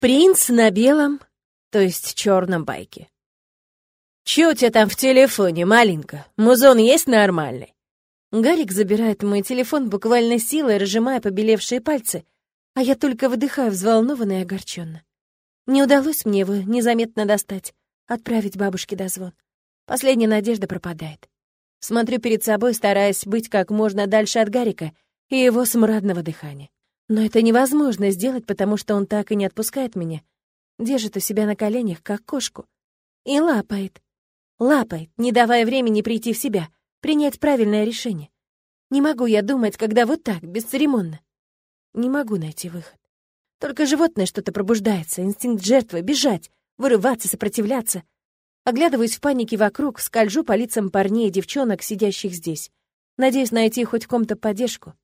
Принц на белом, то есть черном байке. «Чё у тебя там в телефоне, маленько? Музон есть нормальный?» Гарик забирает мой телефон буквально силой, разжимая побелевшие пальцы, а я только выдыхаю взволнованно и огорченно. Не удалось мне его незаметно достать, отправить бабушке дозвон. Последняя надежда пропадает. Смотрю перед собой, стараясь быть как можно дальше от Гарика и его смрадного дыхания. Но это невозможно сделать, потому что он так и не отпускает меня. Держит у себя на коленях, как кошку. И лапает. Лапает, не давая времени прийти в себя, принять правильное решение. Не могу я думать, когда вот так, бесцеремонно. Не могу найти выход. Только животное что-то пробуждается, инстинкт жертвы, бежать, вырываться, сопротивляться. Оглядываюсь в панике вокруг, скольжу по лицам парней и девчонок, сидящих здесь. Надеюсь найти хоть в ком-то поддержку.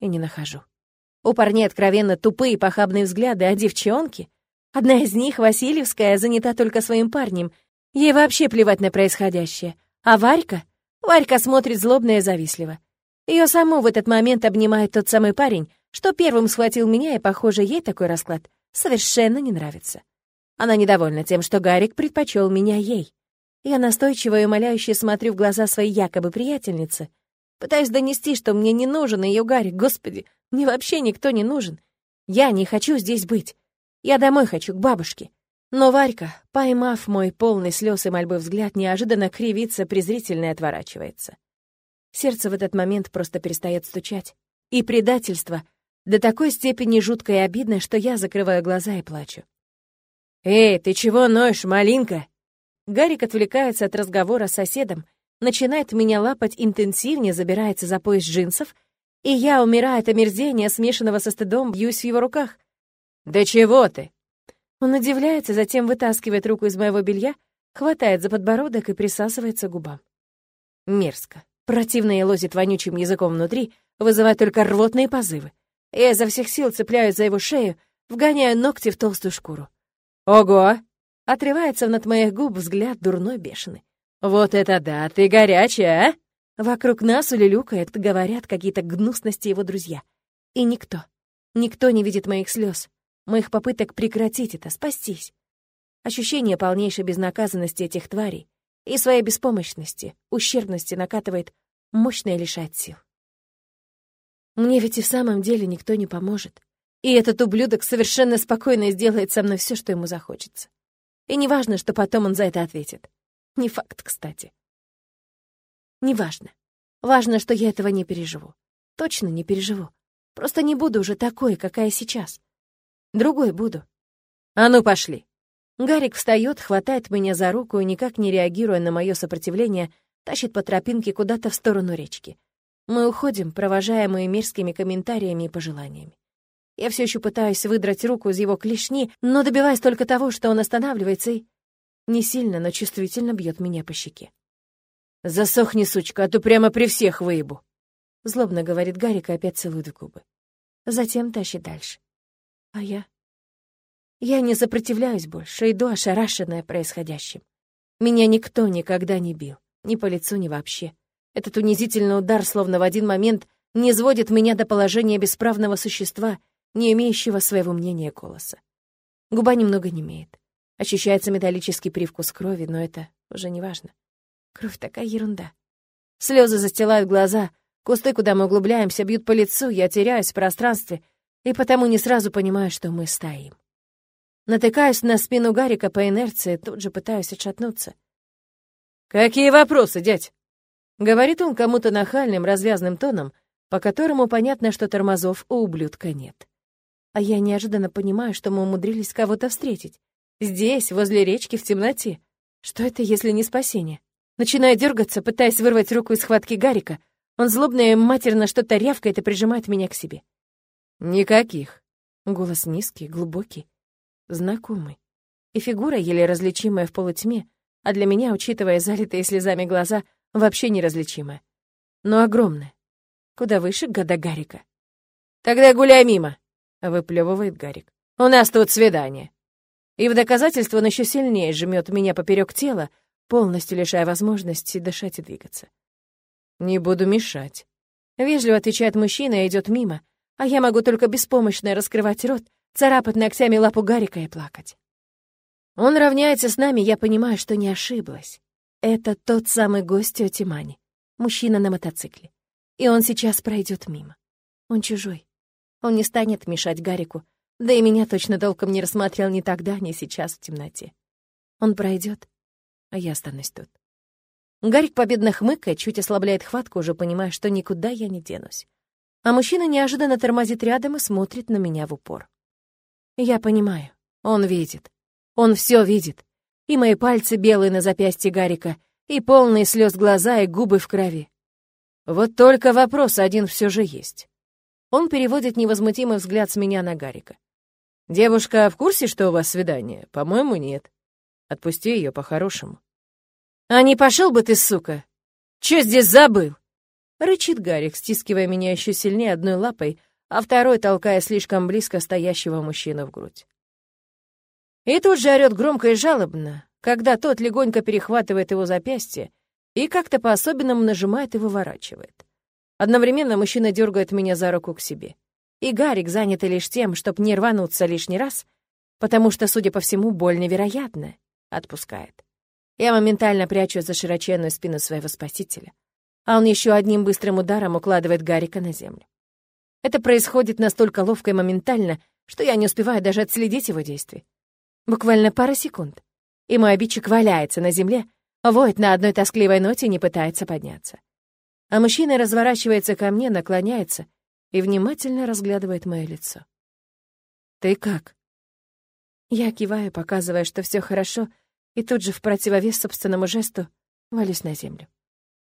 И не нахожу. У парней откровенно тупые похабные взгляды, а девчонки... Одна из них, Васильевская, занята только своим парнем. Ей вообще плевать на происходящее. А Варька? Варька смотрит злобно и завистливо. Ее саму в этот момент обнимает тот самый парень, что первым схватил меня, и, похоже, ей такой расклад совершенно не нравится. Она недовольна тем, что Гарик предпочел меня ей. Я настойчиво и умоляюще смотрю в глаза своей якобы приятельницы. Пытаюсь донести, что мне не нужен ее Гарик, господи, мне вообще никто не нужен. Я не хочу здесь быть. Я домой хочу, к бабушке. Но Варька, поймав мой полный слез и мольбы взгляд, неожиданно кривится, презрительно и отворачивается. Сердце в этот момент просто перестает стучать. И предательство до такой степени жуткое и обидное, что я закрываю глаза и плачу. «Эй, ты чего ноешь, малинка?» Гарик отвлекается от разговора с соседом, начинает меня лапать интенсивнее, забирается за пояс джинсов и я, умирая от омерзения, смешанного со стыдом, бьюсь в его руках. «Да чего ты?» Он удивляется, затем вытаскивает руку из моего белья, хватает за подбородок и присасывается к губам. Мерзко. Противно и лозит вонючим языком внутри, вызывая только рвотные позывы. Я изо всех сил цепляюсь за его шею, вгоняю ногти в толстую шкуру. «Ого!» — отрывается над моих губ взгляд дурной бешеный. «Вот это да, ты горячая, а?» Вокруг нас улюлюкает, говорят какие-то гнусности его друзья. И никто, никто не видит моих слез, моих попыток прекратить это, спастись. Ощущение полнейшей безнаказанности этих тварей и своей беспомощности, ущербности накатывает мощно и лишает сил. Мне ведь и в самом деле никто не поможет. И этот ублюдок совершенно спокойно сделает со мной все, что ему захочется. И не важно, что потом он за это ответит. Не факт, кстати. Неважно. Важно, что я этого не переживу. Точно не переживу. Просто не буду уже такой, какая сейчас. Другой буду. А ну, пошли. Гарик встает, хватает меня за руку и, никак не реагируя на мое сопротивление, тащит по тропинке куда-то в сторону речки. Мы уходим, провожаемые мерзкими комментариями и пожеланиями. Я все еще пытаюсь выдрать руку из его клешни, но добиваюсь только того, что он останавливается и не сильно, но чувствительно бьет меня по щеке. «Засохни, сучка, а то прямо при всех выебу!» Злобно говорит Гарик и опять целует губы. Затем тащит дальше. А я? Я не сопротивляюсь больше, иду ошарашенная происходящим. Меня никто никогда не бил, ни по лицу, ни вообще. Этот унизительный удар, словно в один момент, не сводит меня до положения бесправного существа, не имеющего своего мнения голоса. Губа немного немеет. Ощущается металлический привкус крови, но это уже не важно. Кровь такая ерунда. Слезы застилают глаза, кусты, куда мы углубляемся, бьют по лицу, я теряюсь в пространстве и потому не сразу понимаю, что мы стоим. Натыкаюсь на спину Гарика по инерции, тут же пытаюсь отшатнуться. «Какие вопросы, дядь?» Говорит он кому-то нахальным, развязным тоном, по которому понятно, что тормозов у ублюдка нет. А я неожиданно понимаю, что мы умудрились кого-то встретить. Здесь, возле речки, в темноте. Что это, если не спасение? Начинаю дергаться, пытаясь вырвать руку из схватки Гарика. Он злобно и матерно что-то рявкает и прижимает меня к себе. «Никаких». Голос низкий, глубокий, знакомый. И фигура, еле различимая в полутьме, а для меня, учитывая залитые слезами глаза, вообще неразличимая. Но огромная. Куда выше года Гарика. «Тогда гуляй мимо», — выплевывает Гарик. «У нас тут свидание». И в доказательство он еще сильнее жмет меня поперек тела, полностью лишая возможности дышать и двигаться. «Не буду мешать». Вежливо отвечает мужчина и идет мимо, а я могу только беспомощно раскрывать рот, царапать ногтями лапу Гарика и плакать. Он равняется с нами, я понимаю, что не ошиблась. Это тот самый гость тети Мани, мужчина на мотоцикле. И он сейчас пройдет мимо. Он чужой. Он не станет мешать Гарику, да и меня точно толком не рассмотрел ни тогда, ни сейчас в темноте. Он пройдет, а я останусь тут. Гарик победно хмыкает, чуть ослабляет хватку, уже понимая, что никуда я не денусь. А мужчина неожиданно тормозит рядом и смотрит на меня в упор. Я понимаю, он видит. Он все видит. И мои пальцы белые на запястье Гарика, и полные слез глаза, и губы в крови. Вот только вопрос один все же есть. Он переводит невозмутимый взгляд с меня на Гарика. «Девушка в курсе, что у вас свидание? По-моему, нет. Отпусти ее по-хорошему». «А не пошел бы ты, сука! Че здесь забыл?» Рычит Гарик, стискивая меня еще сильнее одной лапой, а второй толкая слишком близко стоящего мужчину в грудь. И тут же орёт громко и жалобно, когда тот легонько перехватывает его запястье и как-то по-особенному нажимает и выворачивает. Одновременно мужчина дергает меня за руку к себе. И Гарик, занятый лишь тем, чтобы не рвануться лишний раз, потому что, судя по всему, боль невероятная, отпускает. Я моментально прячу за широченную спину своего спасителя, а он еще одним быстрым ударом укладывает Гарика на землю. Это происходит настолько ловко и моментально, что я не успеваю даже отследить его действия. Буквально пара секунд, и мой обидчик валяется на земле, воет на одной тоскливой ноте и не пытается подняться а мужчина разворачивается ко мне, наклоняется и внимательно разглядывает мое лицо. «Ты как?» Я киваю, показывая, что все хорошо, и тут же в противовес собственному жесту валюсь на землю.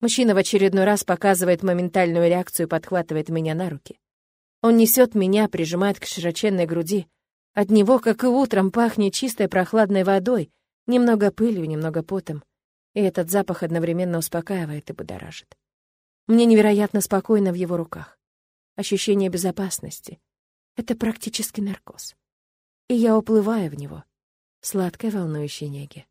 Мужчина в очередной раз показывает моментальную реакцию и подхватывает меня на руки. Он несет меня, прижимает к широченной груди. От него, как и утром, пахнет чистой прохладной водой, немного пылью, немного потом. И этот запах одновременно успокаивает и будоражит. Мне невероятно спокойно в его руках. Ощущение безопасности — это практически наркоз. И я уплываю в него, сладкой волнующей неги.